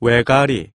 외가리